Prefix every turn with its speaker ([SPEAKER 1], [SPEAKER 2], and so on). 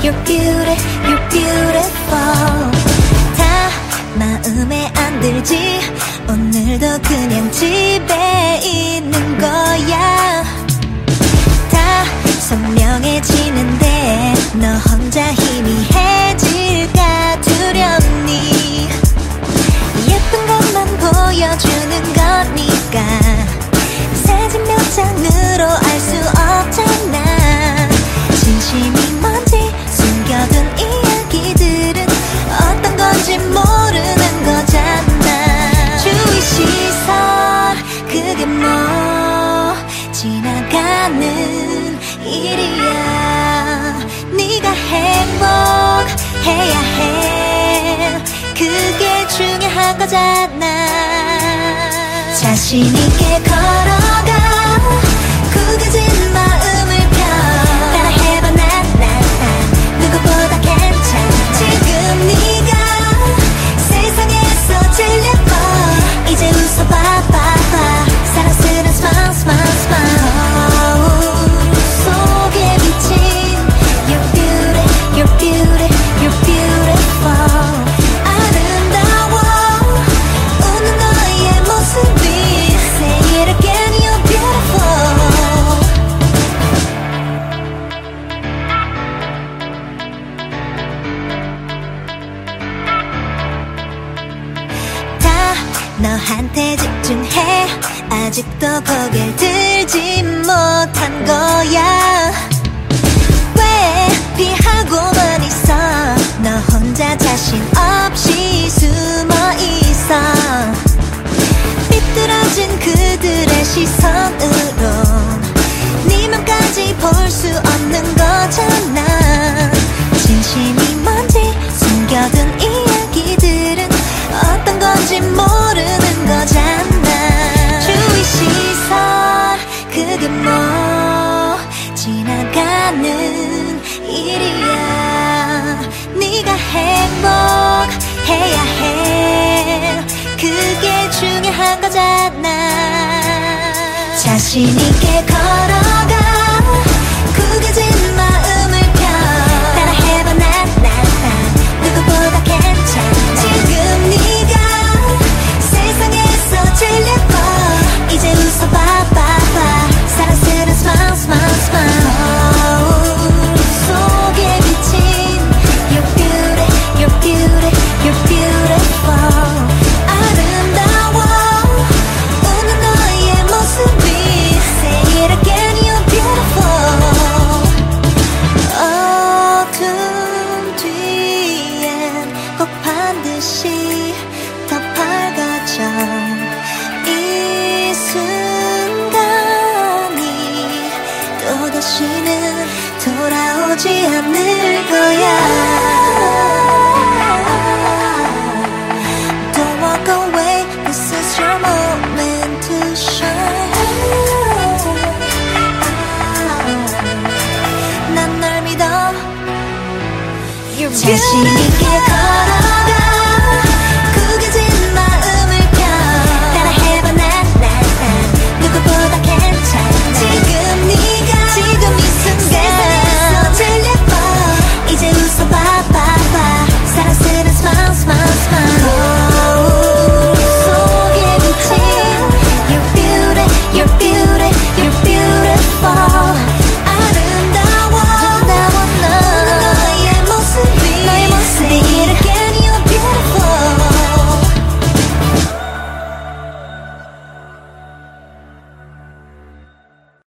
[SPEAKER 1] You're beautiful, you're beautiful 다 마음에 안 들지 오늘도 그냥 집에 거잖아. 자신 있게 걸어. 너한테 집중해. 아직도 고개 들지 못한 거야. 死にけから 참 이 순간이 또다시는 돌아오지 않을 거야 Don't walk away, this is your moment to shine 난널 믿어 You're 자신 있게 걸어